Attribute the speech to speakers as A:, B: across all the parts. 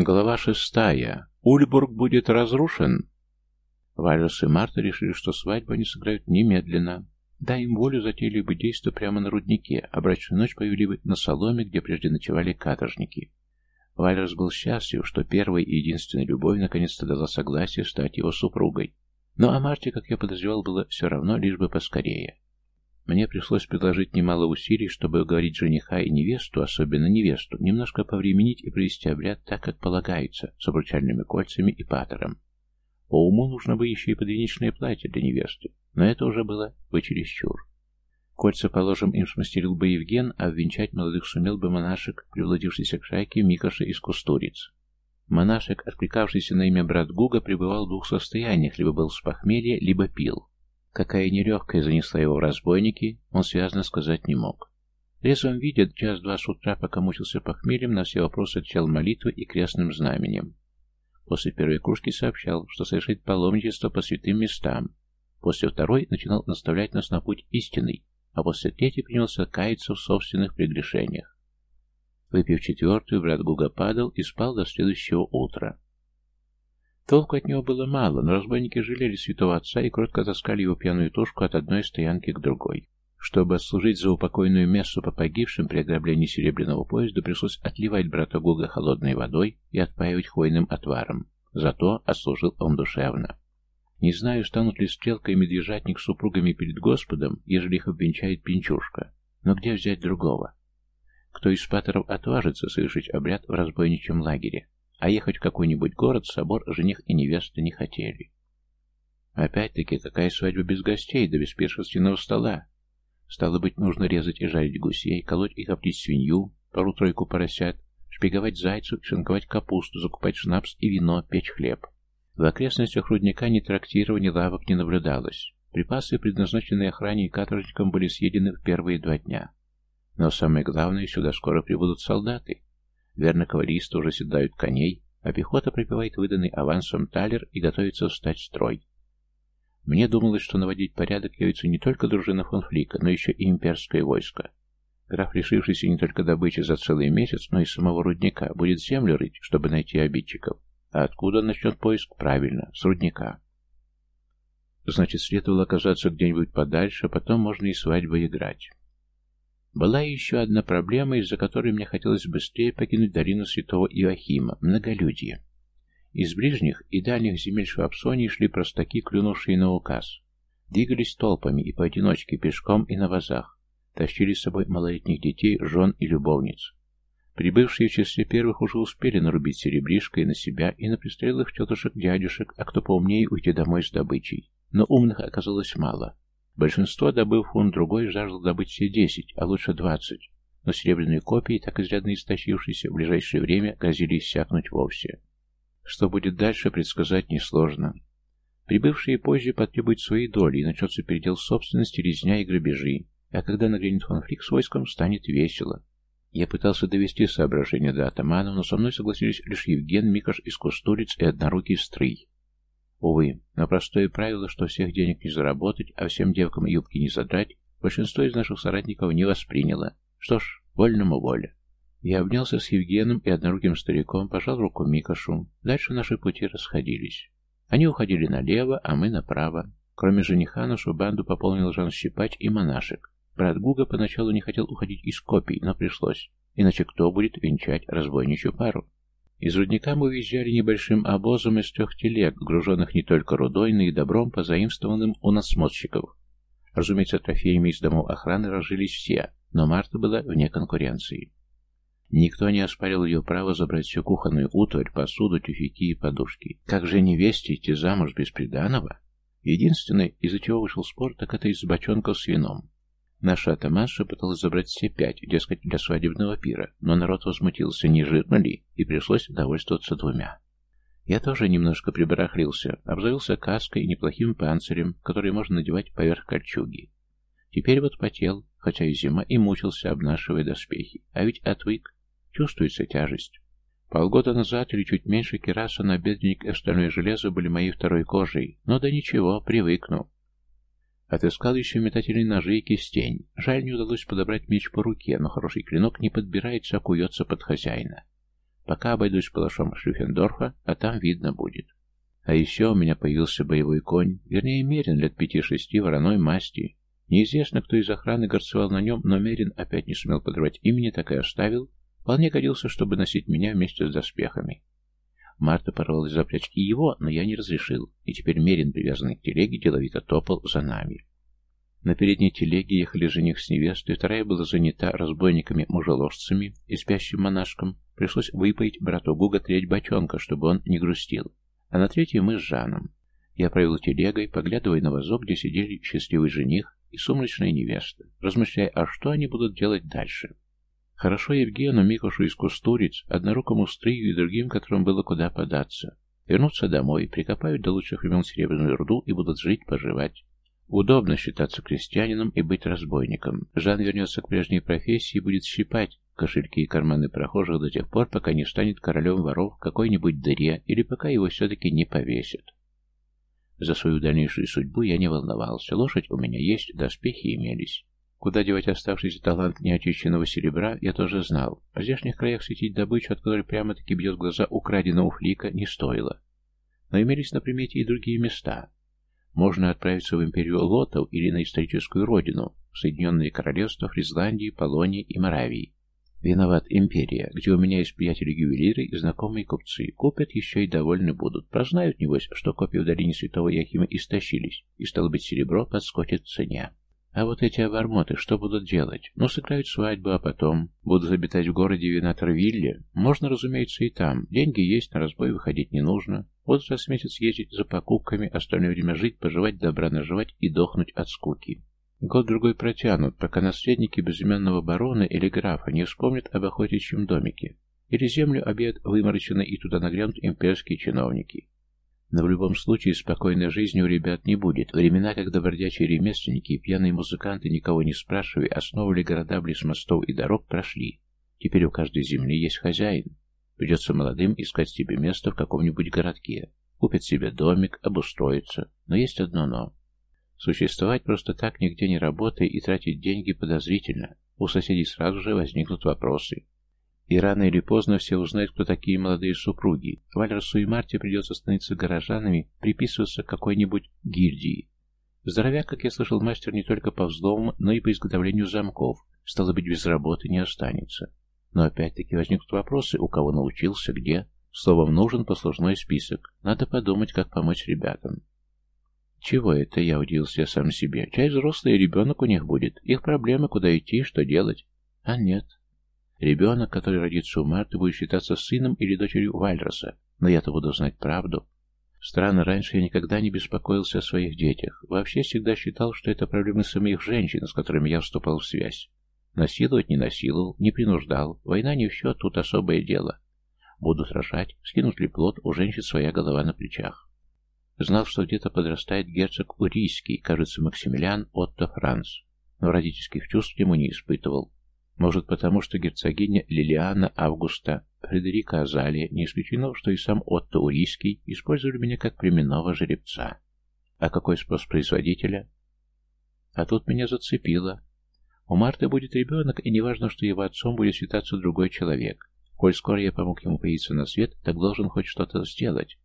A: Глава шестая. Ульбург будет разрушен. Вальрос и Марта решили, что свадьбу они сыграют немедленно. Дай им волю, затеяли бы действо прямо на руднике, а брачную ночь повели бы на соломе, где прежде ночевали каторжники. Вальрос был счастлив, что первой и единственной любовь наконец-то дала согласие стать его супругой. Но о Марте, как я подозревал, было все равно, лишь бы поскорее. Мне пришлось предложить немало усилий, чтобы уговорить жениха и невесту, особенно невесту, немножко повременить и провести обряд так, как полагается, с обручальными кольцами и патером. По уму нужно бы еще и подвенечное платье для невесты, но это уже было бы чересчур. Кольца, положим, им смастерил бы Евген, а венчать молодых сумел бы монашек, привладившийся к шайке Микоша из Кустуриц. Монашек, откликавшийся на имя брат Гуга, пребывал в двух состояниях, либо был с похмелья, либо пил. Какая нелегкая занесла его в разбойники, он связно сказать не мог. Резвом видя, час-два с утра, пока мучился похмельем, на все вопросы отвечал молитвой и крестным знаменем. После первой кружки сообщал, что совершит паломничество по святым местам. После второй начинал наставлять нас на путь истинный, а после третьей принялся каяться в собственных прегрешениях. Выпив четвертую, брат Гуга падал и спал до следующего утра. Толку от него было мало, но разбойники жалели святого отца и кротко таскали его пьяную тушку от одной стоянки к другой. Чтобы отслужить за упокойную мессу по погибшим при ограблении серебряного поезда, пришлось отливать брата Гуга холодной водой и отпаивать хвойным отваром. Зато отслужил он душевно. Не знаю, станут ли стрелка и медвежатник супругами перед Господом, ежели их обвенчает пинчушка. Но где взять другого? Кто из патеров отважится совершить обряд в разбойничьем лагере? А ехать в какой-нибудь город, собор, жених и невеста не хотели. Опять-таки, какая свадьба без гостей, да без пиршественного стола? Стало быть, нужно резать и жарить гусей, колоть и коптить свинью, пару-тройку поросят, шпиговать зайцу, шинковать капусту, закупать шнапс и вино, печь хлеб. В окрестностях рудника ни трактиров, ни лавок не наблюдалось. Припасы, предназначенные охране и каторжникам, были съедены в первые два дня. Но самое главное, сюда скоро прибудут солдаты. Верно, кавалеристы уже седают коней, а пехота пропивает выданный авансом талер и готовится встать в строй. Мне думалось, что наводить порядок явится не только дружина фон Флика, но еще и имперское войско. Граф, лишившийся не только добычи за целый месяц, но и самого рудника, будет землю рыть, чтобы найти обидчиков. А откуда начнет поиск? Правильно, с рудника. Значит, следовало оказаться где-нибудь подальше, а потом можно и свадьбу играть. Была еще одна проблема, из-за которой мне хотелось быстрее покинуть долину святого Иоахима – многолюдье. Из ближних и дальних земель Швабсонии шли простаки, клюнувшие на указ. Двигались толпами и поодиночке, пешком и на вазах. Тащили с собой малолетних детей, жен и любовниц. Прибывшие в числе первых уже успели нарубить серебришко и на себя, и на пристрелых тетушек-дядюшек, а кто поумнее уйти домой с добычей. Но умных оказалось мало. Большинство, добыв фунт другой, жаждал добыть все десять, а лучше двадцать. Но серебряные копии, так изрядно истощившиеся, в ближайшее время грозили иссякнуть вовсе. Что будет дальше, предсказать несложно. Прибывшие позже потребуют свои доли, и начнется передел собственности, резня и грабежи. А когда нагрянет конфликт с войском, станет весело. Я пытался довести соображения до атаманов, но со мной согласились лишь Евген, Микаш из Кустуриц и однорукий Стрый. Увы, но простое правило, что всех денег не заработать, а всем девкам юбки не задрать, большинство из наших соратников не восприняло. Что ж, вольному воля. Я обнялся с Евгеном и одноруким стариком, пожал руку Микашу. Дальше наши пути расходились. Они уходили налево, а мы направо. Кроме жениха, нашу банду пополнил Жан Щипач и монашек. Брат Гуга поначалу не хотел уходить из копий, но пришлось. Иначе кто будет венчать разбойничью пару? Из рудника мы уезжали небольшим обозом из трех телег, груженных не только рудой, но и добром, позаимствованным у насмотрщиков. Разумеется, трофеями из домов охраны разжились все, но Марта была вне конкуренции. Никто не оспаривал ее право забрать всю кухонную утварь, посуду, тюфяки и подушки. Как же невесте идти замуж без приданого? Единственное, из-за чего вышел спор, так это из бочонков с вином. Наша атаманша пыталась забрать все пять, дескать, для свадебного пира, но народ возмутился, не жирно ли, и пришлось довольствоваться двумя. Я тоже немножко прибарахлился, обзавелся каской и неплохим панцирем, который можно надевать поверх кольчуги. Теперь вот потел, хотя и зима, и мучился, обнашивая доспехи. А ведь отвык. Чувствуется тяжесть. Полгода назад или чуть меньше кераса, набедренник и остальное железо были моей второй кожей, но да ничего, привыкну. Отыскал еще метательные ножи и кистень. Жаль, не удалось подобрать меч по руке, но хороший клинок не подбирается, а куется под хозяина. Пока обойдусь палашом Шлюфендорфа, а там видно будет. А еще у меня появился боевой конь, вернее, Мерин лет пяти-шести вороной масти. Неизвестно, кто из охраны горцевал на нем, но Мерин опять не сумел подрывать имени, так и оставил. Вполне годился, чтобы носить меня вместе с доспехами. Марта порвалась запрячь и его, но я не разрешил, и теперь Мерин, привязанный к телеге, деловито топал за нами. На передней телеге ехали жених с невестой, вторая была занята разбойниками-мужеложцами и спящим монашком. Пришлось выпоить брату Гуга треть бочонка, чтобы он не грустил. А на третьей мы с Жаном. Я провел телегой, поглядывая на вазок, где сидели счастливый жених и сумрачная невеста, размышляя, а что они будут делать дальше. Хорошо Евгену, Микошу из Кустуриц, однорукому Стрию и другим, которым было куда податься. Вернуться домой, прикопают до лучших времен серебряную руду и будут жить-поживать. Удобно считаться крестьянином и быть разбойником. Жан вернется к прежней профессии и будет щипать кошельки и карманы прохожих до тех пор, пока не станет королем воров в какой-нибудь дыре или пока его все-таки не повесят. За свою дальнейшую судьбу я не волновался. Лошадь у меня есть, доспехи имелись. Куда девать оставшийся талант неочищенного серебра, я тоже знал. В здешних краях светить добычу, от которой прямо-таки бьет глаза украденного флика, не стоило. Но имелись на примете и другие места. Можно отправиться в империю Лотов или на историческую родину, в Соединенные Королевства, Фризландии, Полонии и Моравии. Виноват империя, где у меня есть приятели-ювелиры и знакомые купцы. Купят еще и довольны будут. Прознают, небось, что копии в долине Святого Яхима истощились, и, стало быть, серебро подскочит в цене. А вот эти обормоты что будут делать? Ну, сыграют свадьбу, а потом будут обитать в городе Винатор-Вилле. Можно, разумеется, и там. Деньги есть, на разбой выходить не нужно. Вот в месяц ездить за покупками, остальное время жить, поживать, добра наживать и дохнуть от скуки. Год-другой протянут, пока наследники безымянного барона или графа не вспомнят об охотничьем домике. Или землю объедут вымороченные и туда наглянут имперские чиновники. Но в любом случае спокойной жизни у ребят не будет. Времена, когда бродячие ремесленники и пьяные музыканты, никого не спрашивая, основывали города близ мостов и дорог, прошли. Теперь у каждой земли есть хозяин. Придется молодым искать себе место в каком-нибудь городке. Купят себе домик, обустроиться. Но есть одно «но». Существовать просто так, нигде не работая и тратить деньги подозрительно. У соседей сразу же возникнут вопросы. И рано или поздно все узнают, кто такие молодые супруги. Вальросу и Марте придется становиться горожанами, приписываться к какой-нибудь гильдии. Здоровяк, как я слышал, мастер не только по взломам, но и по изготовлению замков. Стало быть, без работы не останется. Но опять-таки возникнут вопросы, у кого научился, где. Словом, нужен послужной список. Надо подумать, как помочь ребятам. Чего это, я удивился сам себе. Чай взрослый ребенок у них будет. Их проблемы, куда идти, что делать. А нет. Ребенок, который родится у Марты, будет считаться сыном или дочерью Вальроса. Но я-то буду знать правду. Странно, раньше я никогда не беспокоился о своих детях. Вообще всегда считал, что это проблемы самих женщин, с которыми я вступал в связь. Насиловать не насиловал, не принуждал. Война не в счет, тут особое дело. Будут рожать, скинут ли плод, у женщин своя голова на плечах. Знал, что где-то подрастает герцог Урийский, кажется, Максимилиан Отто Франц, но родительских чувств ему не испытывал. Может, потому что герцогиня Лилиана Августа Фредерика Азалия, не исключено, что и сам Отто Урийский использовали меня как племенного жеребца. А какой спрос производителя? А тут меня зацепило. У Марты будет ребенок, и неважно, что его отцом будет считаться другой человек. Коль скоро я помог ему появиться на свет, так должен хоть что-то сделать.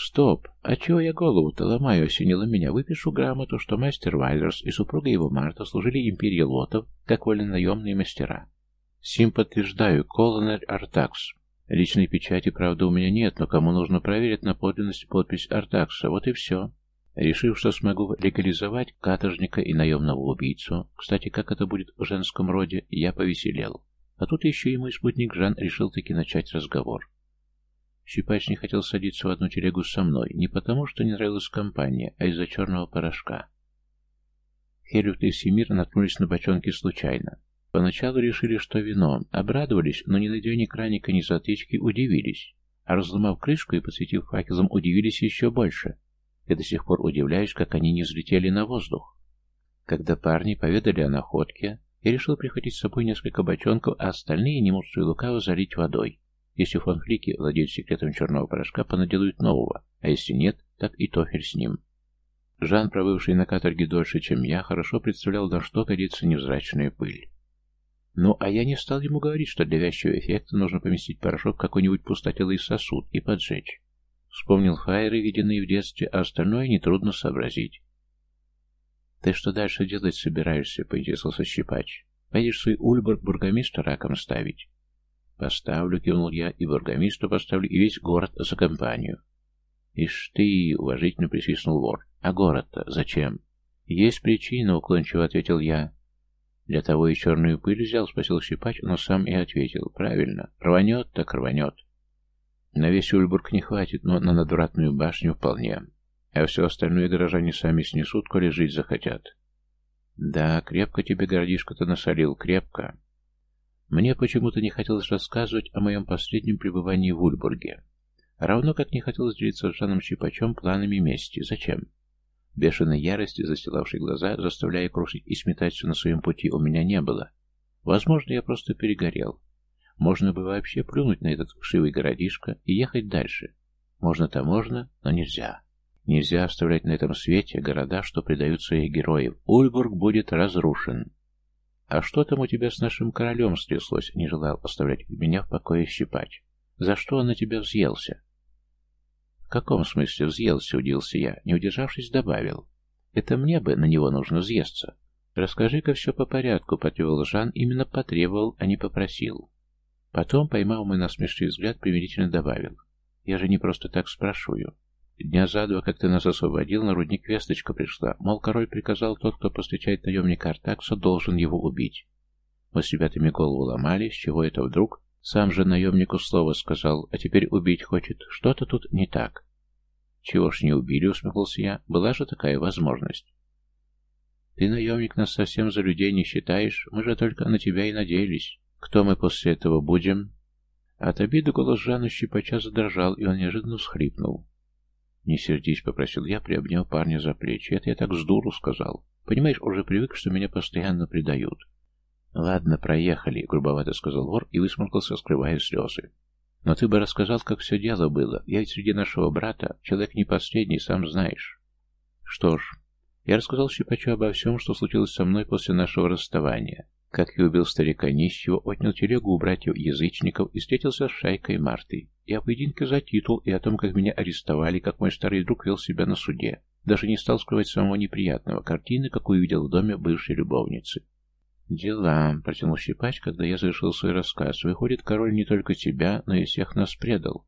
A: Стоп! А чего я голову-то ломаю, осенило меня? Выпишу грамоту, что мастер Вайлерс и супруга его Марта служили империи лотов, как вольнонаемные мастера. Сим подтверждаю, колонель Артакс. Личной печати, правда, у меня нет, но кому нужно проверить на подлинность подпись Артакса, вот и все. Решив, что смогу легализовать каторжника и наемного убийцу, кстати, как это будет в женском роде, я повеселел. А тут еще и мой спутник Жан решил таки начать разговор. Щипач не хотел садиться в одну телегу со мной, не потому, что не нравилась компания, а из-за черного порошка. Хелюфт и Семир наткнулись на бочонки случайно. Поначалу решили, что вино, обрадовались, но не найдя ни краника, ни затычки, удивились. А разломав крышку и посветив факелом, удивились еще больше. Я до сих пор удивляюсь, как они не взлетели на воздух. Когда парни поведали о находке, я решил прихватить с собой несколько бочонков, а остальные, не мудрствуя лукаво, залить водой. Если фон Флики владеют секретом черного порошка, понаделают нового, а если нет, так и тофель с ним. Жан, пробывший на каторге дольше, чем я, хорошо представлял, на что годится невзрачная пыль. Ну, а я не стал ему говорить, что для вязчего эффекта нужно поместить порошок в какой-нибудь пустотелый сосуд и поджечь. Вспомнил фаеры, виденные в детстве, а остальное нетрудно сообразить. «Ты что дальше делать собираешься?» — поинтересовался Щипач. «Пойдешь свой Ульбург бургомистра раком ставить?» «Поставлю», — кивнул я, — «и бургомистра поставлю, и весь город за компанию». «Ишь ты!» — уважительно присвистнул вор. «А город-то зачем?» «Есть причина», — уклончиво ответил я. «Для того и черную пыль взял», — спросил Щипач, но сам и ответил. «Правильно. Рванет, так рванет». На весь Ульбург не хватит, но на надвратную башню вполне. А все остальное горожане сами снесут, коли жить захотят. Да, крепко тебе городишко-то насолил, крепко. Мне почему-то не хотелось рассказывать о моем последнем пребывании в Ульбурге. Равно как не хотелось делиться с Жаном Щипачом планами мести. Зачем? Бешеной ярости, застилавшей глаза, заставляя крушить и сметать все на своем пути, у меня не было. Возможно, я просто перегорел. Можно бы вообще плюнуть на этот вшивый городишко и ехать дальше. Можно-то можно, но нельзя. Нельзя оставлять на этом свете города, что предают своих героев. Ульбург будет разрушен. А что там у тебя с нашим королем стряслось? Не желал оставлять меня в покое щипать. За что он на тебя взъелся? В каком смысле взъелся, удивился я. Не удержавшись, добавил. Это мне бы на него нужно взъесться. Расскажи-ка все по порядку, потребовал Жан, именно потребовал, а не попросил. Потом, поймав мой насмешливый взгляд, примирительно добавил. «Я же не просто так спрашиваю. Дня за два, как ты нас освободил, на рудник весточка пришла. Мол, король приказал, тот, кто постречает наемника Артакса, должен его убить. Мы с ребятами голову ломали, с чего это вдруг? Сам же наемнику слово сказал, а теперь убить хочет. Что-то тут не так». «Чего ж не убили?» — усмехнулся я. «Была же такая возможность». «Ты, наемник, нас совсем за людей не считаешь. Мы же только на тебя и надеялись». Кто мы после этого будем? От обиды голос Жана щипача задрожал, и он неожиданно всхлипнул. «Не сердись», — попросил я, приобняв парня за плечи. «Это я так с дуру сказал. Понимаешь, уже привык, что меня постоянно предают». «Ладно, проехали», — грубовато сказал вор и высморкался, скрывая слезы. «Но ты бы рассказал, как все дело было. Я ведь среди нашего брата человек не последний, сам знаешь». «Что ж, я рассказал Щипачу обо всем, что случилось со мной после нашего расставания. Как и убил старика нищего, отнял телегу у братьев-язычников и встретился с шайкой Марты. И о поединке за титул, и о том, как меня арестовали, как мой старый друг вел себя на суде. Даже не стал скрывать самого неприятного картины, какую видел в доме бывшей любовницы. «Дела», — протянул Щипач, когда я завершил свой рассказ. «Выходит, король не только тебя, но и всех нас предал».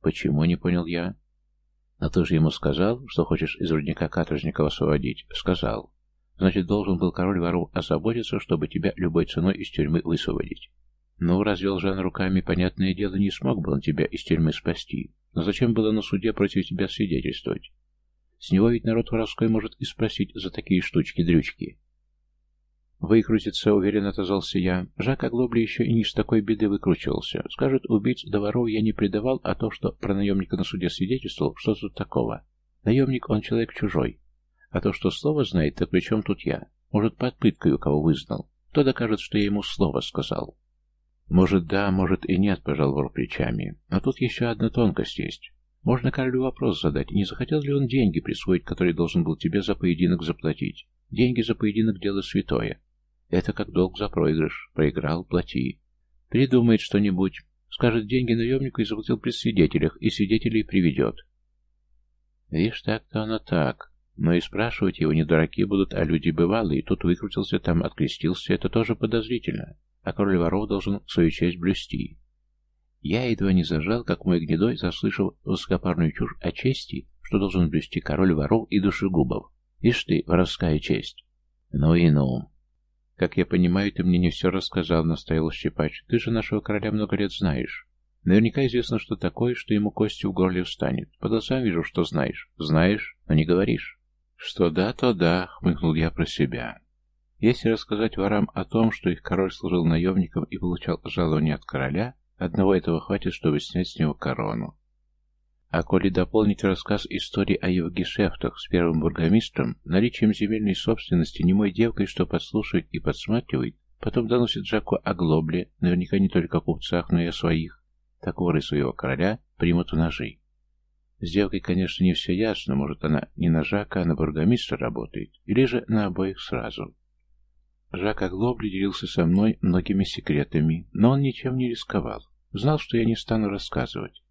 A: «Почему?» — не понял я. «Но ты же ему сказал, что хочешь из рудника каторжников освободить?» «Сказал. Значит, должен был король воров озаботиться, чтобы тебя любой ценой из тюрьмы высвободить. Ну, развел Жан руками, понятное дело, не смог бы он тебя из тюрьмы спасти. Но зачем было на суде против тебя свидетельствовать? С него ведь народ воровской может и спросить за такие штучки-дрючки. Выкрутиться, уверенно отозвался я. Жак Оглобли еще и не с такой беды выкручивался. Скажет, убийц до воров я не предавал, а то, что про наемника на суде свидетельствовал, что тут такого? Наемник, он человек чужой. А то, что слово знает, так при чем тут я? Может, под пыткой у кого вызнал? Кто докажет, что я ему слово сказал? Может, да, может и нет, пожал вор плечами. Но тут еще одна тонкость есть. Можно королю вопрос задать, не захотел ли он деньги присвоить, которые должен был тебе за поединок заплатить. Деньги за поединок – дело святое. Это как долг за проигрыш. Проиграл – плати. Придумает что-нибудь. Скажет деньги наемнику и заплатил при свидетелях, и свидетелей приведет. Видишь, так-то оно так. Но и спрашивать его не дураки будут, а люди бывалые. Тут выкрутился, там открестился, это тоже подозрительно. А король воров должен свою честь блюсти. Я едва не зажал, как мой гнедой, заслышав высокопарную чушь о чести, что должен блюсти король воров и душегубов. Ишь ты, воровская честь. Ну и ну. Как я понимаю, ты мне не все рассказал, настоял Щипач. Ты же нашего короля много лет знаешь. Наверняка известно, что такое, что ему костью в горле встанет. По глазам вижу, что знаешь. Знаешь, но не говоришь. Что да, то да, хмыкнул я про себя. Если рассказать ворам о том, что их король служил наемником и получал жалование от короля, одного этого хватит, чтобы снять с него корону. А коли дополнить рассказ истории о его гешефтах с первым бургомистром, наличием земельной собственности, немой девкой, что подслушивает и подсматривает, потом доносит Жаку о глобле, наверняка не только о купцах, но и о своих, так воры своего короля примут в ножи. С девкой, конечно, не все ясно. Может, она не на Жака, а на бургомистра работает. Или же на обоих сразу. Жак Оглобли делился со мной многими секретами, но он ничем не рисковал. Знал, что я не стану рассказывать.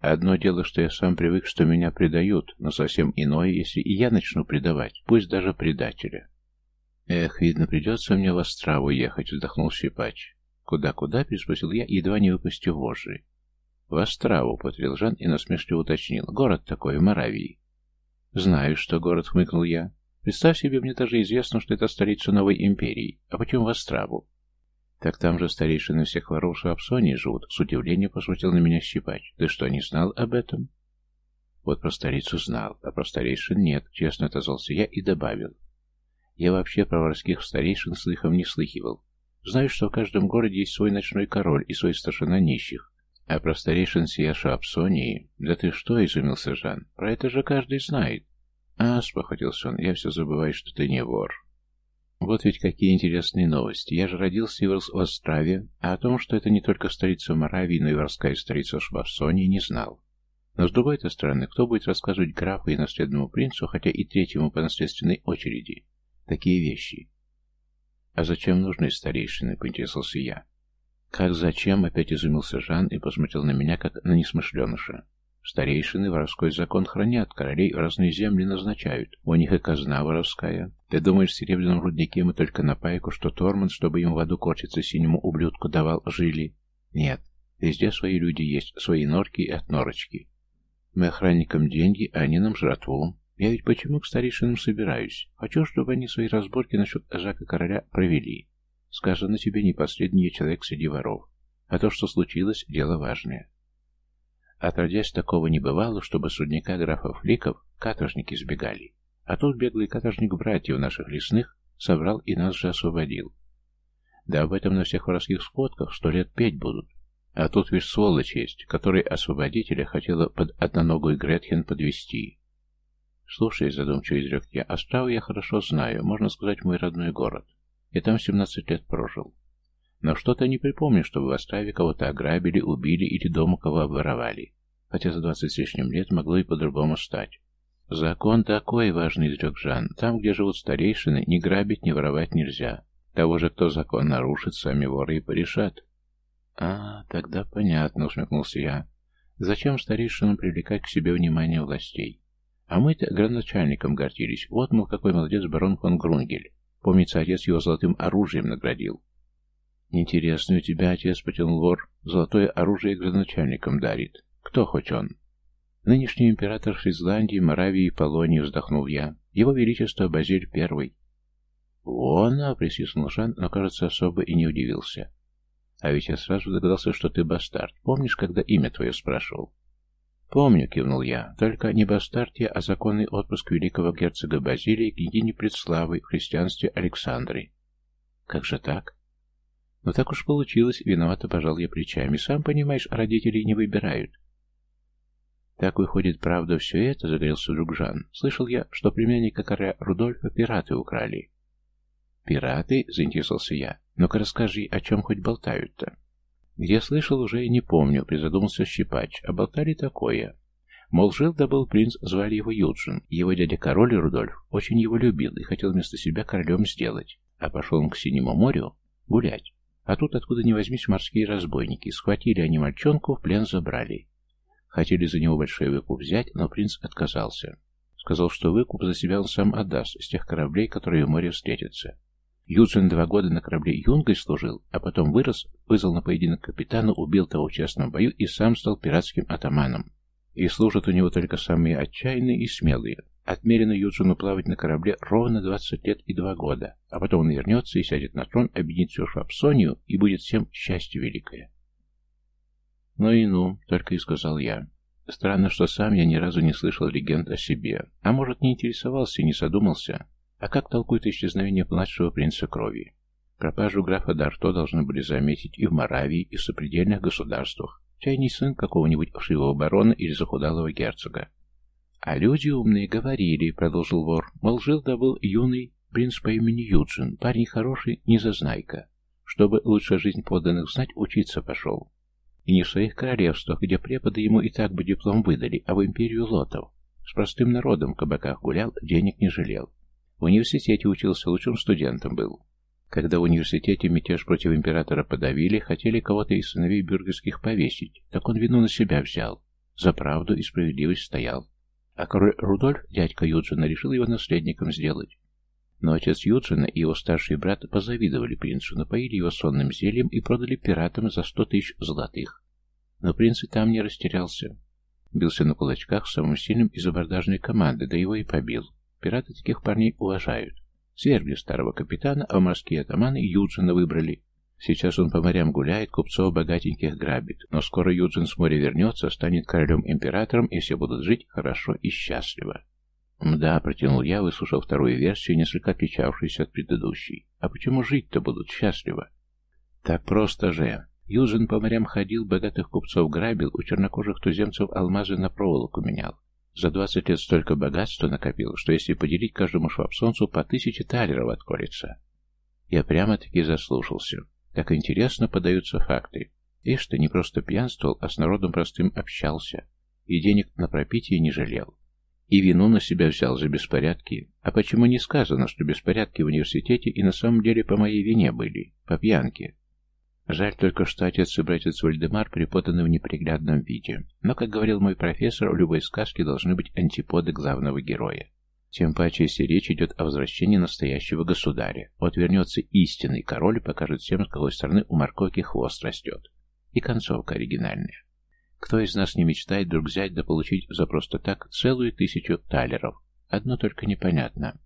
A: Одно дело, что я сам привык, что меня предают, но совсем иное, если и я начну предавать, пусть даже предателя. Эх, видно, придется мне в Острову ехать, вздохнул Щипач. Куда-куда, переспросил я, едва не выпустив вожжи. В Острову, повторил Жан и насмешливо уточнил. Город такой, в Моравии. Знаю, что город, хмыкнул я. Представь себе, мне даже известно, что это столица новой империи. А почему в? Так там же старейшины всех воров Шапсонии живут. С удивлением пошутил на меня Щипач. Ты что, не знал об этом? Вот про столицу знал, а про старейшин нет, честно отозвался я и добавил. Я вообще про воровских старейшин слыхом не слыхивал. Знаю, что в каждом городе есть свой ночной король и свой старшина нищих. А про старейшин Сияша Апсонии... Да ты что, изумился Жан, про это же каждый знает. А, спохватился он, я все забываю, что ты не вор. Вот ведь какие интересные новости. Я же родился и вырос в Острове, а о том, что это не только столица Моравии, но и ворская столица Шварсонии, не знал. Но с другой-то стороны, кто будет рассказывать графу и наследному принцу, хотя и третьему по наследственной очереди, такие вещи? А зачем нужны старейшины, поинтересовался я. Как зачем, опять изумился Жан и посмотрел на меня, как на несмышленыша. Старейшины воровской закон хранят, королей в разные земли назначают. У них и казна воровская. Ты думаешь, в серебряном руднике мы только на пайку, что Торман, чтобы им в аду корчиться синему ублюдку давал, жили? Нет. Везде свои люди есть, свои норки и отнорочки. Мы охранникам деньги, а они нам жратву. Я ведь почему к старейшинам собираюсь? Хочу, чтобы они свои разборки насчет Жака Короля провели. Сказано тебе не последний человек среди воров. А то, что случилось, дело важное. Отродясь, такого не бывало, чтобы судника графа Фликов каторжники сбегали. А тут беглый каторжник братьев наших лесных собрал и нас же освободил. Да об этом на всех воровских сходках сто лет петь будут. А тут ведь сволочь есть, который освободителя хотела под одноногую Гретхен подвести. Слушай, задумчиво изрек я, Острову я хорошо знаю, можно сказать, мой родной город. Я там семнадцать лет прожил. Но что-то не припомню, чтобы в Острове кого-то ограбили, убили или дома кого обворовали. Хотя за двадцать с лишним лет могло и по-другому стать. Закон такой, важный изрек Жан. Там, где живут старейшины, ни грабить, ни воровать нельзя. Того же, кто закон нарушит, сами воры и порешат. А, тогда понятно, усмехнулся я. Зачем старейшинам привлекать к себе внимание властей? А мы-то градоначальником гордились. Вот, мол, какой молодец барон фон Грунгель. Помнится, отец его золотым оружием наградил. «Интересный у тебя отец, — потянул вор, — золотое оружие градоначальникам дарит. Кто хоть он?» «Нынешний император Шизландии, Моравии и Полонии», — вздохнул я. «Его Величество Базиль Первый». «Вон, а!» — присвистнул Жан, но, кажется, особо и не удивился. «А ведь я сразу догадался, что ты бастард. Помнишь, когда имя твое спрашивал?» «Помню», — кивнул я. «Только не бастард я, а законный отпуск великого герцога Базилии княгини Предславы в христианстве Александры». «Как же так?» Но так уж получилось, виновато пожал я плечами. Сам понимаешь, родителей не выбирают. Так выходит, правда, все это, загорелся друг Жан. Слышал я, что племянника короля Рудольфа пираты украли. Пираты? Заинтересовался я. Ну-ка расскажи, о чем хоть болтают-то? Где слышал, уже и не помню, призадумался Щипач. А болтали такое. Мол, жил да был принц, звали его Юджин. Его дядя король Рудольф очень его любил и хотел вместо себя королем сделать. А пошел он к Синему морю гулять. А тут, откуда ни возьмись, морские разбойники. Схватили они мальчонку, в плен забрали. Хотели за него большой выкуп взять, но принц отказался. Сказал, что выкуп за себя он сам отдаст с тех кораблей, которые в море встретятся. Юджин два года на корабле юнгой служил, а потом вырос, вызвал на поединок капитана, убил того в частном бою и сам стал пиратским атаманом. И служат у него только самые отчаянные и смелые. Отмерено Юджину плавать на корабле ровно 20 лет и 2 года, а потом он вернется и сядет на трон, объединит всю Швабсонию, и будет всем счастье великое. Ну и ну, только и сказал я. Странно, что сам я ни разу не слышал легенд о себе, а может не интересовался и не задумался, а как толкует исчезновение младшего принца крови. Пропажу графа Дарто должны были заметить и в Моравии, и в сопредельных государствах, чай не сын какого-нибудь вшивого барона или захудалого герцога, а люди умные говорили, продолжил вор, мол, жил да был юный принц по имени Юджин, парень хороший, не зазнайка. Чтобы лучше жизнь подданных знать, учиться пошел. И не в своих королевствах, где преподы ему и так бы диплом выдали, а в империю лотов. С простым народом в кабаках гулял, денег не жалел. В университете учился, лучшим студентом был. Когда в университете мятеж против императора подавили, хотели кого-то из сыновей бюргерских повесить, так он вину на себя взял. За правду и справедливость стоял. А король Рудольф, дядька Юджина, решил его наследником сделать. Но отец Юджина и его старший брат позавидовали принцу, напоили его сонным зельем и продали пиратам за сто тысяч золотых. Но принц и там не растерялся. Бился на кулачках самым сильным из абордажной команды, да его и побил. Пираты таких парней уважают. Свергли старого капитана, а морские атаманы Юджина выбрали. Сейчас он по морям гуляет, купцов богатеньких грабит. Но скоро Юджин с моря вернется, станет королем-императором, и все будут жить хорошо и счастливо. «Мда», — протянул я, выслушав вторую версию, несколько отличавшуюся от предыдущей. «А почему жить-то будут счастливо?» «Так просто же. Юджин по морям ходил, богатых купцов грабил, у чернокожих туземцев алмазы на проволоку менял. За двадцать лет столько богатства накопил, что если поделить каждому швабсонцу, по тысяче талеров отколется. Я прямо-таки заслушался. Как интересно подаются факты. И что не просто пьянствовал, а с народом простым общался. И денег на пропитие не жалел. И вину на себя взял за беспорядки. А почему не сказано, что беспорядки в университете и на самом деле по моей вине были? По пьянке. Жаль только, что отец и братец Вальдемар преподаны в неприглядном виде. Но, как говорил мой профессор, в любой сказке должны быть антиподы главного героя. Тем паче, если речь идет о возвращении настоящего государя. Вот вернется истинный король и покажет всем, с какой стороны у морковки хвост растет. И концовка оригинальная. Кто из нас не мечтает вдруг взять да получить за просто так целую тысячу талеров? Одно только непонятно.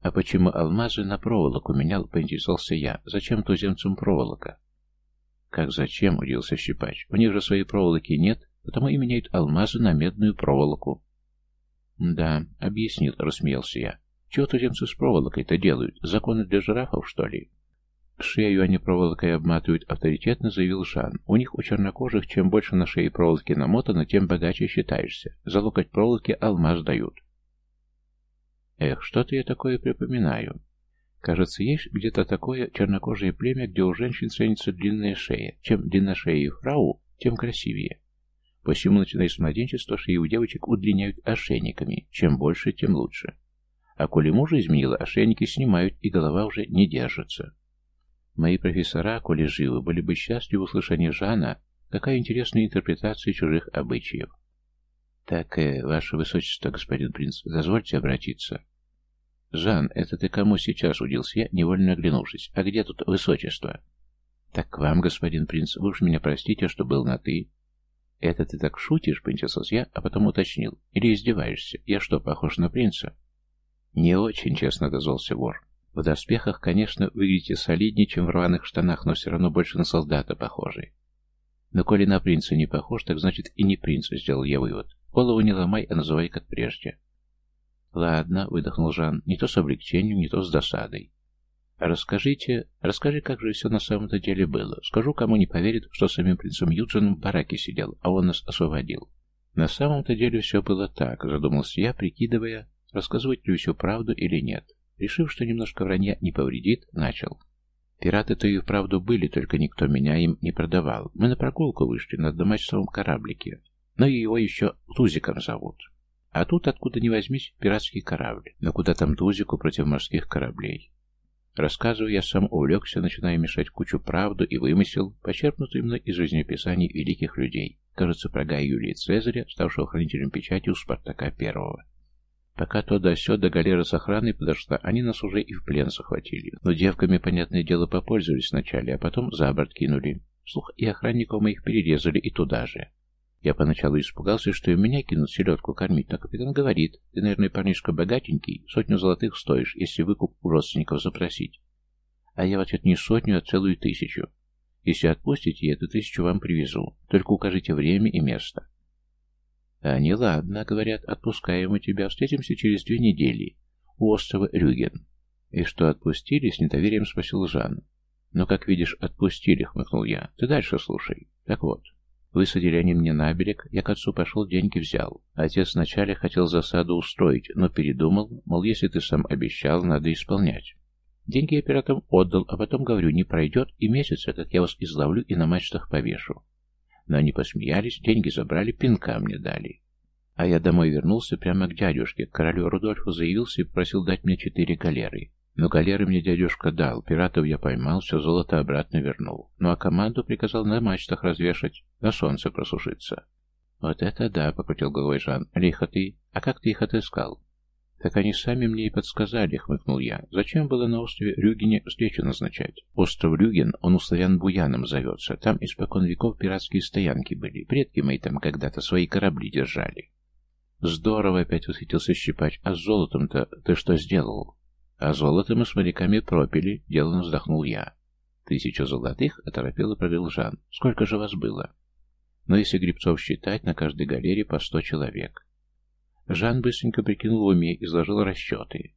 A: А почему алмазы на проволоку менял, поинтересовался я. Зачем туземцам проволока? «Как зачем?» — удивился Щипач. «У них же своей проволоки нет, потому и меняют алмазы на медную проволоку». «Да», — объяснил, — рассмеялся я. «Чего туземцы с проволокой-то делают? Законы для жирафов, что ли?» «Шею они проволокой обматывают», — авторитетно заявил Жан. «У них, у чернокожих, чем больше на шее проволоки намотано, тем богаче считаешься. За локоть проволоки алмаз дают». «Эх, что-то я такое припоминаю. Кажется, есть где-то такое чернокожее племя, где у женщин ценится длинная шея. Чем длинношеее фрау, тем красивее. Посему, начиная с младенчества, шеи у девочек удлиняют ошейниками. Чем больше, тем лучше. А коли мужа изменила, ошейники снимают, и голова уже не держится. Мои профессора, коли живы, были бы счастливы в услышании Жана, какая интересная интерпретация чужих обычаев. Так, э, ваше высочество, господин принц, дозвольте обратиться. «Жан, это ты кому сейчас?» — удился я, невольно оглянувшись. «А где тут высочество?» «Так к вам, господин принц. Вы уж меня простите, что был на «ты». «Это ты так шутишь?» — поинтересовался я, а потом уточнил. «Или издеваешься? Я что, похож на принца?» «Не очень», — честно дозвался вор. «В доспехах, конечно, выглядите солиднее, чем в рваных штанах, но все равно больше на солдата похожий». «Но коли на принца не похож, так значит и не принц», — сделал я вывод. «Голову не ломай, а называй как прежде». «Ладно», — выдохнул Жан, — «не то с облегчением, не то с досадой». «Расскажите, расскажи, как же все на самом-то деле было. Скажу, кому не поверит, что самим принцем Юджином в бараке сидел, а он нас освободил». «На самом-то деле все было так», — задумался я, прикидывая, рассказывать ли всю правду или нет. Решив, что немножко вранья не повредит, начал. Пираты-то и вправду были, только никто меня им не продавал. Мы на прогулку вышли на одномачтовом кораблике, но его еще Тузиком зовут. А тут, откуда ни возьмись, пиратский корабль. Но куда там тузику против морских кораблей? Рассказываю, я сам увлекся, начиная мешать кучу правду и вымысел, почерпнутый мной из жизнеописаний великих людей. Кажется, про Гая Юлия Цезаря, ставшего хранителем печати у Спартака Первого. Пока то да сё до галеры с охраной подошла, они нас уже и в плен захватили. Но девками, понятное дело, попользовались вначале, а потом за борт кинули. Слух, и охранников моих перерезали и туда же. Я поначалу испугался, что и меня кинут селедку кормить, но капитан говорит, ты, наверное, парнишка богатенький, сотню золотых стоишь, если выкуп у родственников запросить. А я в ответ не сотню, а целую тысячу. Если отпустите, я эту тысячу вам привезу, только укажите время и место. А они, ладно, говорят, отпускаем мы тебя, встретимся через две недели у острова Рюген. И что, отпустили? С недоверием спросил Жан. Но, как видишь, отпустили, хмыкнул я. Ты дальше слушай. Так вот. Высадили они мне на берег, я к отцу пошел, деньги взял. Отец вначале хотел засаду устроить, но передумал, мол, если ты сам обещал, надо исполнять. Деньги я пиратам отдал, а потом, говорю, не пройдет, и месяц этот я вас изловлю и на мачтах повешу. Но они посмеялись, деньги забрали, пинка мне дали. А я домой вернулся прямо к дядюшке, к королю Рудольфу заявился и попросил дать мне четыре галеры. Но галеры мне дядюшка дал, пиратов я поймал, все золото обратно вернул. Ну а команду приказал на мачтах развешать, на солнце просушиться. Вот это да, покрутил головой Жан. Лихо ты. А как ты их отыскал? Так они сами мне и подсказали, хмыкнул я. Зачем было на острове Рюгене встречу назначать? Остров Рюген, он у славян Буяном зовется. Там испокон веков пиратские стоянки были. Предки мои там когда-то свои корабли держали. Здорово, опять восхитился Щипач. А с золотом-то ты что сделал? А золото мы с моряками пропили, деланно вздохнул я. Тысячу золотых, оторопело провел Жан. Сколько же вас было? Но если грибцов считать, на каждой галере по сто человек. Жан быстренько прикинул в уме изложил расчеты.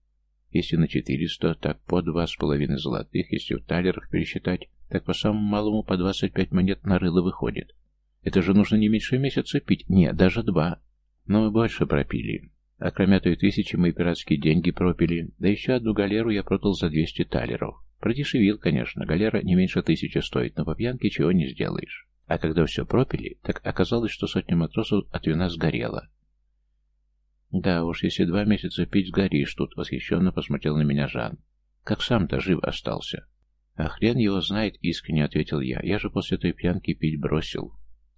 A: Если на четыреста, так по два с половиной золотых, если в талерах пересчитать, так по самому малому по двадцать пять монет на рыло выходит. Это же нужно не меньше месяца пить, не, даже два. Но мы больше пропили. А кроме той тысячи мы пиратские деньги пропили, да еще одну галеру я продал за 200 талеров. Продешевил, конечно, галера не меньше тысячи стоит, но по пьянке чего не сделаешь. А когда все пропили, так оказалось, что сотня матросов от вина сгорела. Да уж, если два месяца пить сгоришь, тут восхищенно посмотрел на меня Жан. Как сам-то жив остался. А хрен его знает, искренне ответил я. Я же после той пьянки пить бросил.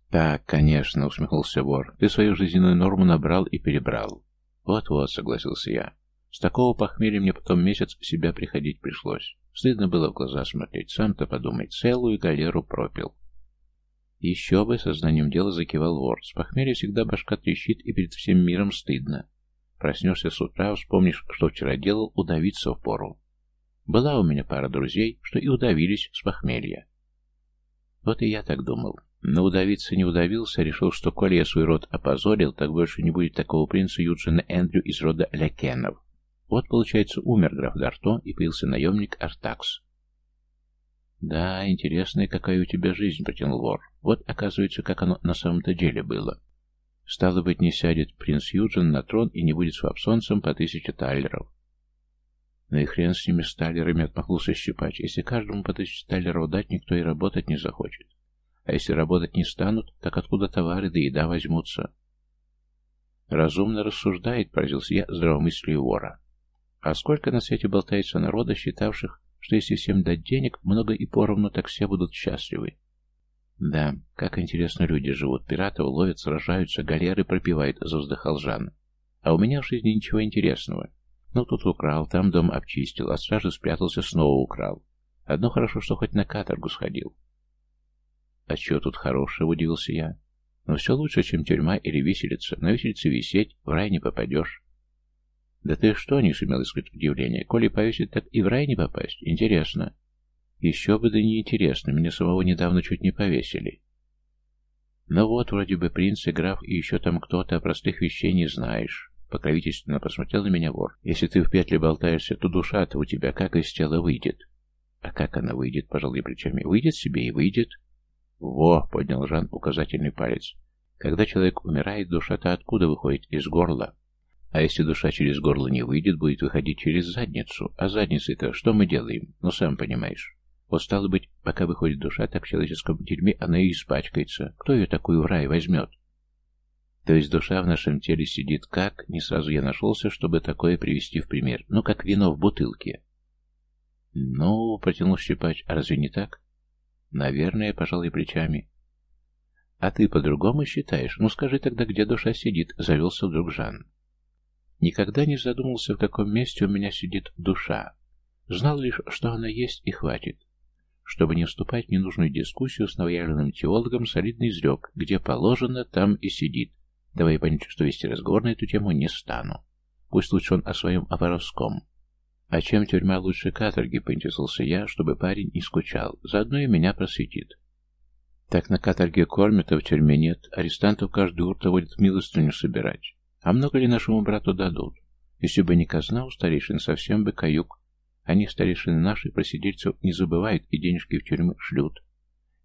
A: Так, конечно, усмехнулся вор. Ты свою жизненную норму набрал и перебрал. «Вот-вот», — согласился я. «С такого похмелья мне потом месяц себя приходить пришлось. Стыдно было в глаза смотреть. Сам-то подумай, целую галеру пропил». «Еще бы», — сознанием дела закивал вор. «С похмелья всегда башка трещит, и перед всем миром стыдно. Проснешься с утра, вспомнишь, что вчера делал, удавиться в пору. Была у меня пара друзей, что и удавились с похмелья». Вот и я так думал. Но удавиться не удавился, решил, что коли я свой род опозорил, так больше не будет такого принца Юджина Эндрю из рода Лякенов. Вот, получается, умер граф Дарто, и появился наемник Артакс. «Да, интересная какая у тебя жизнь», — протянул вор. «Вот, оказывается, как оно на самом-то деле было. Стало быть, не сядет принц Юджин на трон и не будет свапсонцем по тысяче талеров. Ну и хрен с ними с талерами, отмахнулся щипач. Если каждому по тысяче талеров дать, никто и работать не захочет. А если работать не станут, так откуда товары да еда возьмутся? Разумно рассуждает, поразился я здравомыслию вора. А сколько на свете болтается народа, считавших, что если всем дать денег, много и поровну, так все будут счастливы. Да, как интересно люди живут, пиратов ловят, сражаются, галеры пропивают, завздыхал Жан. А у меня в жизни ничего интересного. Ну, тут украл, там дом обчистил, от стражи спрятался, снова украл. Одно хорошо, что хоть на каторгу сходил. «А что тут хорошего?» — удивился я. «Но все лучше, чем тюрьма или виселица. На виселице висеть, в рай не попадешь». «Да ты что?» — не сумел искать удивление. «Коли повесить, так и в рай не попасть. Интересно». «Еще бы да не интересно. Меня самого недавно чуть не повесили». «Ну вот, вроде бы принц и граф, и еще там кто-то, а простых вещей не знаешь». Покровительственно посмотрел на меня вор. «Если ты в петле болтаешься, то душа-то у тебя как из тела выйдет?» «А как она выйдет?» — пожал я плечами. «Выйдет себе и выйдет». «Во!» — поднял Жан указательный палец. «Когда человек умирает, душа-то откуда выходит? Из горла. А если душа через горло не выйдет, будет выходить через задницу. А задницей-то что мы делаем? Ну, сам понимаешь. Вот стало быть, пока выходит душа, так в человеческом дерьме она и испачкается. Кто ее такую в рай возьмет?» То есть душа в нашем теле сидит как? Не сразу я нашелся, чтобы такое привести в пример. Ну, как вино в бутылке. Ну, протянул щипач, а разве не так? Наверное, пожалуй, плечами. А ты по-другому считаешь? Ну скажи тогда, где душа сидит, завелся вдруг Жан. Никогда не задумался, в каком месте у меня сидит душа. Знал лишь, что она есть и хватит. Чтобы не вступать в ненужную дискуссию с новоявленным теологом, солидный изрек, где положено, там и сидит. Давай понять, что вести разговор на эту тему не стану. Пусть лучше он о своем, о. «А чем тюрьма лучше каторги?» — поинтересовался я, чтобы парень не скучал. Заодно и меня просветит. Так на каторге кормят, а в тюрьме нет. Арестантов каждый урта водит в милостыню собирать. А много ли нашему брату дадут? Если бы не казна у старейшин, совсем бы каюк. Они, старейшины наши, просидельцев не забывают и денежки в тюрьмы шлют.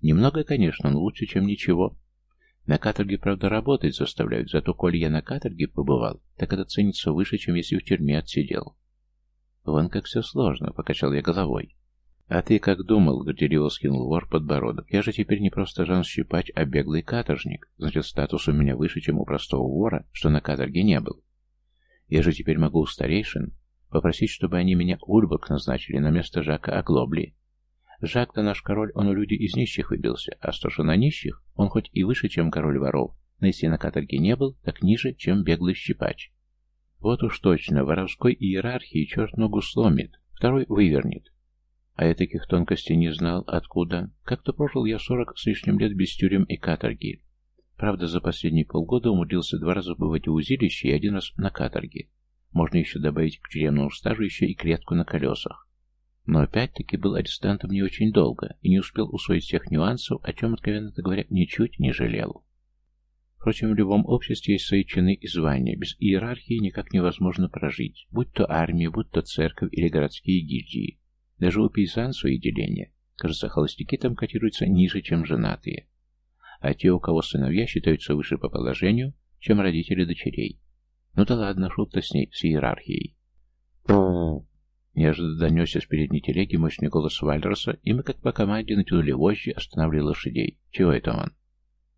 A: Немного, конечно, но лучше, чем ничего. На каторге, правда, работать заставляют, зато, коли я на каторге побывал, так это ценится выше, чем если в тюрьме отсидел. Вон как все сложно, покачал я головой. А ты как думал, горделиво скинул вор подбородок. Я же теперь не просто Жан-Щипач, а беглый каторжник. Значит, статус у меня выше, чем у простого вора, что на каторге не был. Я же теперь могу у старейшин. Попросить, чтобы они меня Ульбург назначили на место Жака Оглобли. Жак-то наш король, он у людей из нищих выбился, а старшина нищих, он хоть и выше, чем король воров, но если на каторге не был, так ниже, чем беглый щипач. Вот уж точно, воровской иерархии черт ногу сломит, второй вывернет. А я таких тонкостей не знал, откуда. Как-то прожил я сорок с лишним лет без тюрем и каторги. Правда, за последние полгода умудрился два раза бывать в узилище и один раз на каторге. Можно еще добавить к тюремному стажу еще и клетку на колесах. Но опять-таки был арестантом не очень долго и не успел усвоить всех нюансов, о чем, откровенно говоря, ничуть не жалел. Впрочем, в любом обществе есть свои чины и звания. Без иерархии никак невозможно прожить, будь то армия, будь то церковь или городские гильдии. Даже у пейзан свои деления. Кажется, холостяки там котируются ниже, чем женатые. А те, у кого сыновья считаются выше по положению, чем родители дочерей. Ну да ладно, шутка с ней, с иерархией. Неожиданно донесся с передней телеги мощный голос Вальроса, и мы, как по команде, натянули вожжи, останавливая лошадей. Чего это он?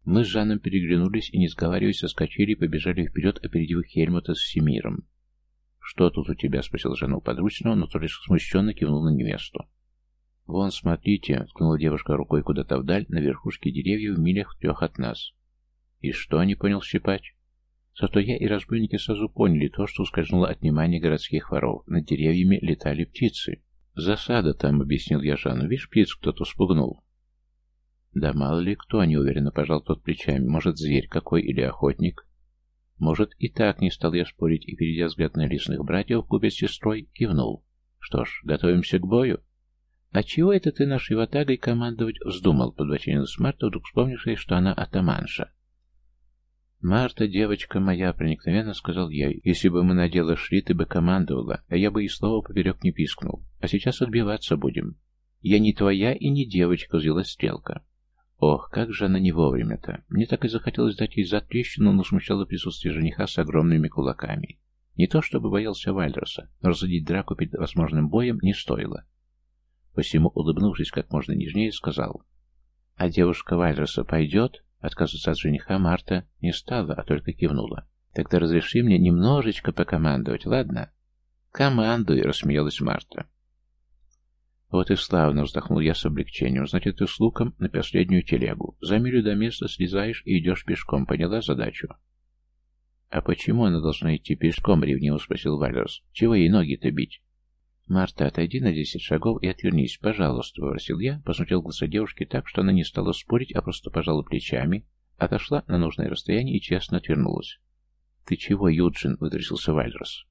A: Мы с Жаном переглянулись и, не сговариваясь, соскочили и побежали вперед, опередив Хельмута с Семиром. «Что тут у тебя?» — спросил Жан у подручного, но то лишь смущенно кивнул на невесту. «Вон, смотрите», — ткнула девушка рукой куда-то вдаль, на верхушке деревьев в милях трех от нас. «И что?» — не понял щипач. Зато я и разбойники сразу поняли то, что ускользнуло от внимания городских воров. Над деревьями летали птицы. «Засада там», — объяснил я Жанну. «Видишь, птиц кто-то спугнул». «Да мало ли кто», — неуверенно пожал тот плечами. «Может, зверь какой или охотник?» «Может, и так не стал я спорить, и, перейдя взгляд на лесных братьев, купец с сестрой, кивнул. Что ж, готовимся к бою?» «А чего это ты нашей ватагой командовать вздумал?» — подбочинил Смарта, вдруг вспомнивший, что она атаманша. «Марта, девочка моя», — проникновенно сказал я, — «если бы мы на дело шли, ты бы командовала, а я бы и слова поперек не пискнул. А сейчас отбиваться будем». «Я не твоя и не девочка», — взялась стрелка. Ох, как же она не вовремя-то. Мне так и захотелось дать ей за трещину, но смущало присутствие жениха с огромными кулаками. Не то чтобы боялся Вальдерса, но разодить драку перед возможным боем не стоило. Посему, улыбнувшись как можно нежнее, сказал, «А девушка Вальдерса пойдет?» Отказываться от жениха Марта не стала, а только кивнула. «Тогда разреши мне немножечко покомандовать, ладно?» «Командуй», — рассмеялась Марта. «Вот и славно», — вздохнул я с облегчением. «Значит, ты с луком на последнюю телегу. За милю до места слезаешь и идешь пешком. Поняла задачу?» «А почему она должна идти пешком?» — ревниво спросил Валерс. «Чего ей ноги-то бить?» «Марта, отойди на десять шагов и отвернись, пожалуйста», — попросил я, посмотрел глаза девушки так, что она не стала спорить, а просто пожала плечами, отошла на нужное расстояние и честно отвернулась. «Ты чего, Юджин?» — вытрясился Вальрос.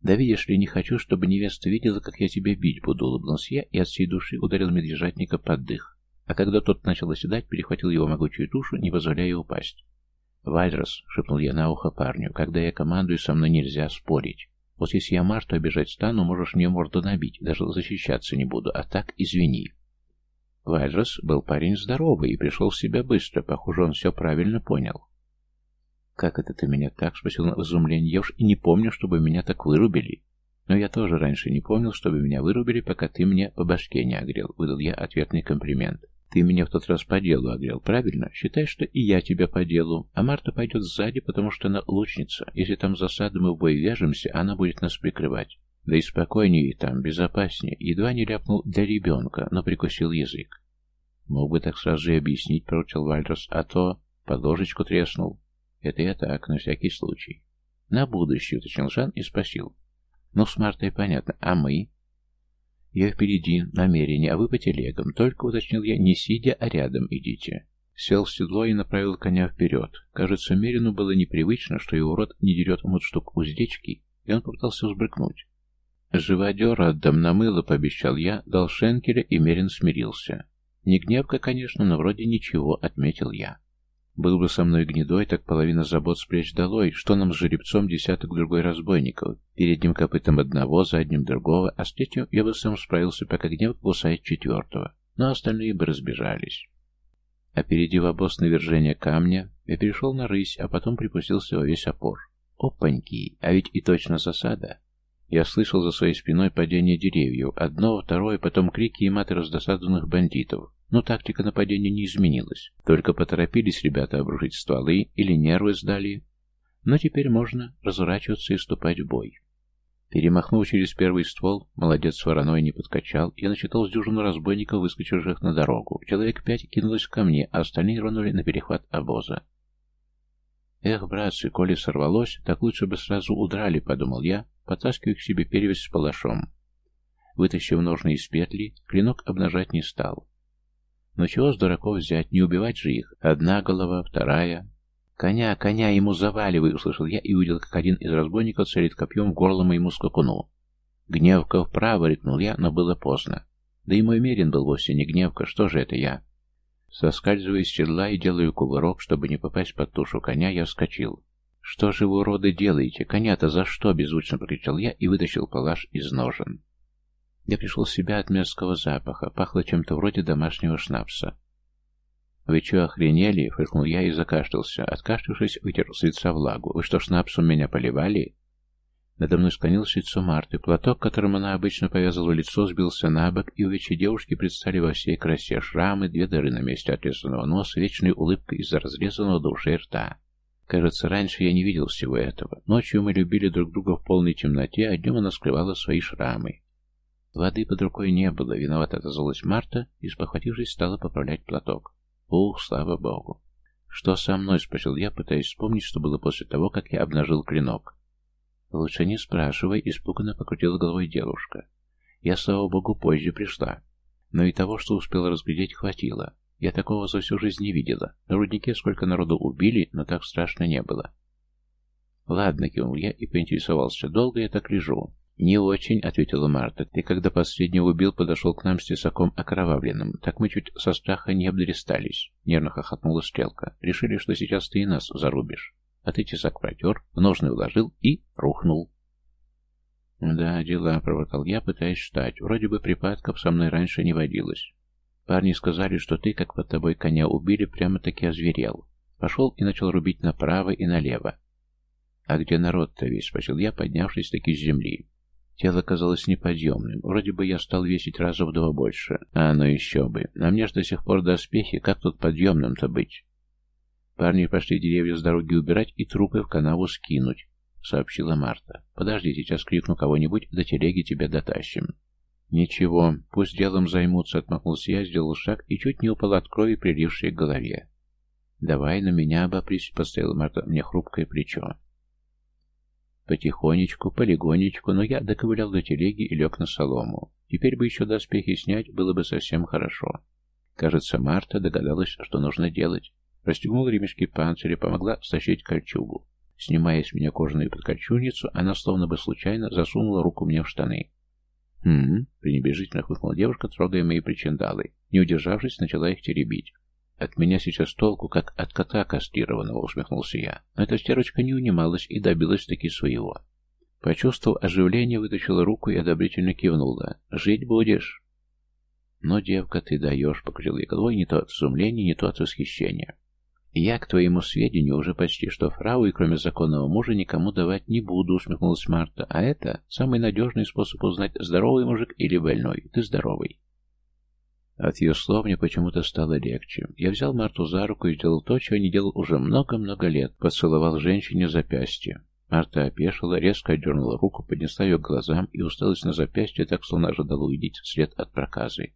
A: «Да видишь ли, не хочу, чтобы невеста видела, как я тебя бить буду», — улыбнулся я и от всей души ударил медвежатника под дых. А когда тот начал оседать, перехватил его могучую тушу, не позволяя упасть. «Вальрос», — шепнул я на ухо парню, — «когда я командую, со мной нельзя спорить». Вот если я Марту обижать стану, можешь мне морду набить, даже защищаться не буду, а так извини. Вальрос был парень здоровый и пришел в себя быстро, похоже, он все правильно понял. «Как это ты меня так?» — спросил на изумление. «Я уж и не помню, чтобы меня так вырубили». «Но я тоже раньше не помнил, чтобы меня вырубили, пока ты мне по башке не огрел», — выдал я ответный комплимент. Ты меня в тот раз по делу огрел, правильно? Считай, что и я тебя по делу. А Марта пойдет сзади, потому что она лучница. Если там засады мы в бой вяжемся, она будет нас прикрывать. Да и спокойнее там, безопаснее. Едва не ляпнул для ребенка, но прикусил язык. Мог бы так сразу и объяснить, проручил Вальрос, а то под ложечку треснул. Это я так, на всякий случай. На будущее, уточнил Жан и спросил. Ну, с Мартой понятно, а мы? Я впереди, намерение, а вы по телегам. Только, уточнил я, не сидя, а рядом идите. Сел в седло и направил коня вперед. Кажется, Мерину было непривычно, что его рот не дерет мудштук уздечки, и он попытался взбрыкнуть. «Живодера отдам на мыло», — пообещал я, дал шенкеля, и Мерин смирился. Не гневка, конечно, но вроде ничего, — отметил я. Был бы со мной гнедой, так половина забот спрячь долой, что нам с жеребцом десяток другой разбойников, передним копытом одного, задним другого, а с третьим я бы сам справился, пока гнев кусает четвертого, но остальные бы разбежались. Опередив обоз навержения камня, я перешел на рысь, а потом припустился во весь опор. Опаньки, а ведь и точно засада. Я слышал за своей спиной падение деревьев, одно, второе, потом крики и маты раздосадованных бандитов. Но тактика нападения не изменилась. Только поторопились ребята обрушить стволы или нервы сдали. Но теперь можно разворачиваться и вступать в бой. Перемахнув через первый ствол, молодец вороной не подкачал, я начитал с дюжину разбойников, выскочивших на дорогу. Человек пять кинулось ко мне, а остальные рванули на перехват обоза. «Эх, братцы, коли сорвалось, так лучше бы сразу удрали», — подумал я, потаскивая к себе перевязь с палашом. Вытащив ножны из петли, клинок обнажать не стал. Но чего с дураков взять, не убивать же их? Одна голова, вторая. «Коня, коня, ему заваливай!» — услышал я и увидел, как один из разбойников целит копьем в горло моему скакуну. «Гневка вправо!» — рыкнул я, но было поздно. Да и мой мерин был вовсе не гневка, что же это я? Соскальзывая с седла и делаю кувырок, чтобы не попасть под тушу коня, я вскочил. «Что же вы, уроды, делаете? Коня-то за что?» — беззвучно прокричал я и вытащил палаш из ножен. Я пришел в себя от мерзкого запаха, пахло чем-то вроде домашнего шнапса. «Вы что, охренели?» — фыркнул я и закашлялся. Откашлявшись, вытер с лица влагу. «Вы что, шнапсом меня поливали?» Надо мной склонился лицо Марты. Платок, которым она обычно повязывала лицо, сбился на бок, и увечья девушки предстали во всей красе. Шрамы, две дыры на месте отрезанного носа, вечной улыбкой из-за разрезанного до ушей рта. Кажется, раньше я не видел всего этого. Ночью мы любили друг друга в полной темноте, а днем она скрывала свои шрамы. Воды под рукой не было, виновато отозвалась Марта и, спохватившись, стала поправлять платок. Ух, слава богу. Что со мной, спросил я, пытаясь вспомнить, что было после того, как я обнажил клинок. Лучше не спрашивай, испуганно покрутила головой девушка. Я, слава богу, позже пришла. Но и того, что успела разглядеть, хватило. Я такого за всю жизнь не видела. На руднике сколько народу убили, но так страшно не было. Ладно, кивнул я и поинтересовался, долго я так лежу. «Не очень», — ответила Марта. «Ты, когда последнего убил, подошел к нам с тесаком окровавленным. Так мы чуть со страха не обдристались». Нервно хохотнула Стрелка. «Решили, что сейчас ты и нас зарубишь. А ты тесак протер, в ножны уложил и рухнул». «Да, дела», — проворчал я, пытаясь встать. «Вроде бы припадков со мной раньше не водилось. Парни сказали, что ты, как под тобой коня убили, прямо-таки озверел. Пошел и начал рубить направо и налево. «А где народ-то весь?» — спросил я, поднявшись таки с земли. Тело казалось неподъемным. Вроде бы я стал весить раза в два больше. А, ну еще бы. На мне ж до сих пор доспехи. Как тут подъемным-то быть? Парни пошли деревья с дороги убирать и трупы в канаву скинуть, сообщила Марта. Подожди, сейчас крикну кого-нибудь, до телеги тебя дотащим. Ничего, пусть делом займутся, отмахнулся я, сделал шаг и чуть не упал от крови, прилившей к голове. Давай на меня обопрись, поставила Марта мне хрупкое плечо. Потихонечку, полигонечку, но я доковылял до телеги и лег на солому. Теперь бы еще доспехи снять, было бы совсем хорошо. Кажется, Марта догадалась, что нужно делать. Расстегнул ремешки панциря, помогла стащить кольчугу. Снимая с меня кожаную подкольчужницу, она словно бы случайно засунула руку мне в штаны. «Хм...» — пренебрежительно хмыкнула девушка, трогая мои причиндалы. Не удержавшись, начала их теребить. «От меня сейчас толку, как от кота кастрированного», — усмехнулся я. Но эта стерочка не унималась и добилась таки своего. Почувствовав оживление, вытащила руку и одобрительно кивнула. «Жить будешь?» «Но, девка, ты даешь», — покрыл я головой не то от изумления, не то от восхищения. «Я, к твоему сведению, уже почти что фрау, и кроме законного мужа никому давать не буду», — усмехнулась Марта. «А это самый надежный способ узнать, здоровый мужик или больной. Ты здоровый». От ее слов мне почему-то стало легче. Я взял Марту за руку и сделал то, чего не делал уже много-много лет. Поцеловал женщине запястье. Марта опешила, резко отдернула руку, поднесла ее к глазам и усталась на запястье, так словно ожидала увидеть след от проказы.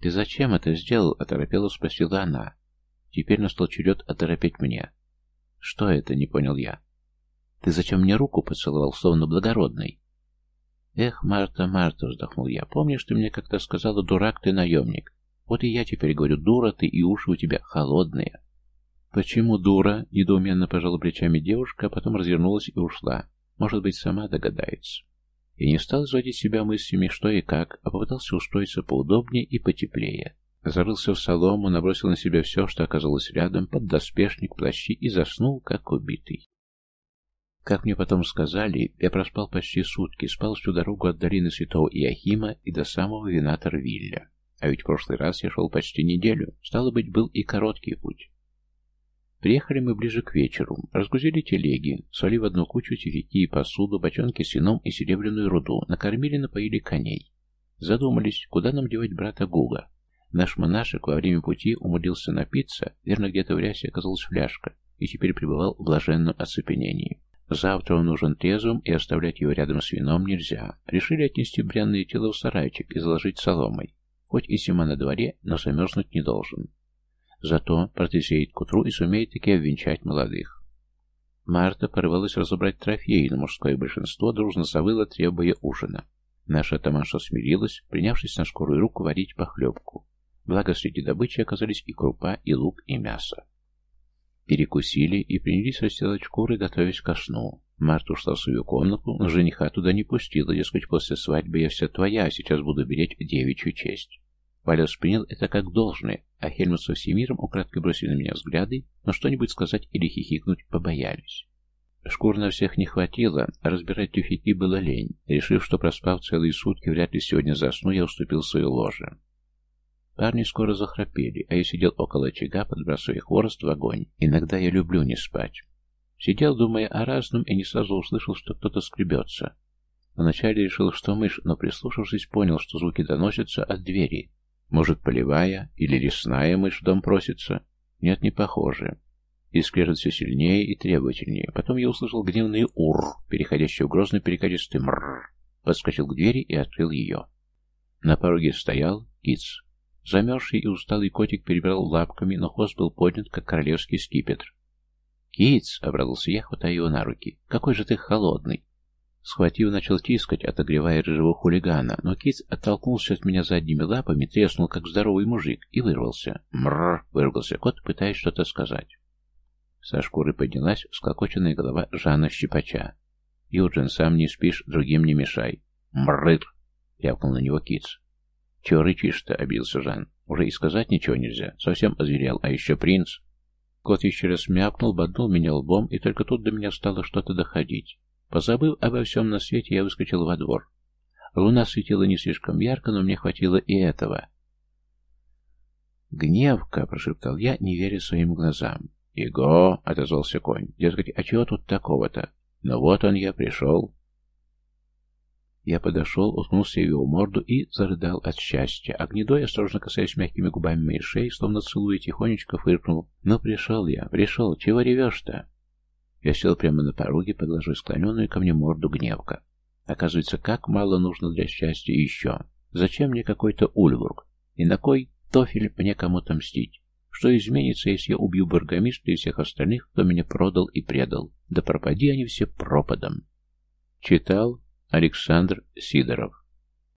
A: «Ты зачем это сделал?» — оторопела спросила она. Теперь настал черед оторопеть мне. «Что это?» — не понял я. «Ты зачем мне руку поцеловал, словно благородный?» «Эх, Марта, Марта!» — вздохнул я. «Помнишь, ты мне как-то сказала, дурак ты наемник? Вот и я теперь говорю, дура ты, и уши у тебя холодные». «Почему дура?» — недоуменно пожала плечами девушка, а потом развернулась и ушла. Может быть, сама догадается. И не стал изводить себя мыслями, что и как, а попытался устроиться поудобнее и потеплее. Зарылся в солому, набросил на себя все, что оказалось рядом, под доспешник, плащи и заснул, как убитый. Как мне потом сказали, я проспал почти сутки, спал всю дорогу от долины Святого Иохима и до самого Винатор-Вилля. А ведь в прошлый раз я шел почти неделю, стало быть, был и короткий путь. Приехали мы ближе к вечеру, разгрузили телеги, свали в одну кучу тюфяки и посуду, бочонки с вином и серебряную руду, накормили, напоили коней. Задумались, куда нам девать брата Гуга. Наш монашек во время пути умудрился напиться, верно, где-то в рясе оказалась фляжка, и теперь пребывал в блаженном оцепенении. Завтра он нужен трезвым, и оставлять его рядом с вином нельзя. Решили отнести бренное тело в сарайчик и заложить соломой. Хоть и зима на дворе, но замерзнуть не должен. Зато протезеет к утру и сумеет таки обвенчать молодых. Марта порывалась разобрать трофеи, но мужское большинство дружно завыло, требуя ужина. Наша атаманша смирилась, принявшись на скорую руку варить похлебку. Благо, среди добычи оказались и крупа, и лук, и мясо. Перекусили и принялись расстилать шкуры, готовясь ко сну. Марта ушла в свою комнату, но жениха туда не пустила, дескать, после свадьбы я вся твоя, а сейчас буду беречь девичью честь. Валя воспринял это как должное, а Хельмут со Всемиром украдкой бросили на меня взгляды, но что-нибудь сказать или хихикнуть побоялись. Шкур на всех не хватило, а разбирать тюфяки было лень. Решив, что проспав целые сутки, вряд ли сегодня засну, я уступил свое ложе. Парни скоро захрапели, а я сидел около очага, подбрасывая хворост в огонь. Иногда я люблю не спать. Сидел, думая о разном, и не сразу услышал, что кто-то скребется. Вначале решил, что мышь, но прислушавшись, понял, что звуки доносятся от двери. Может, полевая или лесная мышь в дом просится? Нет, не похоже. И скрежет все сильнее и требовательнее. Потом я услышал гневный ур, переходящий в грозный перекатистый мрррр. Подскочил к двери и открыл ее. На пороге стоял Киц. Замерзший и усталый котик перебирал лапками, но хвост был поднят, как королевский скипетр. «Китс!» — обрадовался я, хватая его на руки. «Какой же ты холодный!» Схватив, начал тискать, отогревая рыжего хулигана, но Китс оттолкнулся от меня задними лапами, треснул, как здоровый мужик, и вырвался. «Мрррр!» — выругался кот, пытаясь что-то сказать. Со шкуры поднялась склокоченная голова Жана Щипача. «Юджин, сам не спишь, другим не мешай!» «Мрррр!» — рявкнул на него Китс. «Чего рычишь-то?» — обился Жан. «Уже и сказать ничего нельзя. Совсем озверел. А еще принц». Кот еще раз мякнул, боднул меня лбом, и только тут до меня стало что-то доходить. Позабыв обо всем на свете, я выскочил во двор. Луна светила не слишком ярко, но мне хватило и этого. «Гневка!» — прошептал я, не веря своим глазам. «Иго!» — отозвался конь. «Дескать, а чего тут такого-то? Ну вот он я, пришел». Я подошел, уткнулся в его морду и зарыдал от счастья. А гнедой, осторожно касаясь мягкими губами моей шеи, словно целуя, тихонечко фыркнул. «Ну, пришел я, пришел, чего ревешь-то?» Я сел прямо на пороге, поглаживая склоненную ко мне морду гневка. Оказывается, как мало нужно для счастья еще. Зачем мне какой-то Ульбург? И на кой тофель мне кому-то мстить? Что изменится, если я убью бургомистра и всех остальных, кто меня продал и предал? Да пропади они все пропадом. Читал Александр Сидоров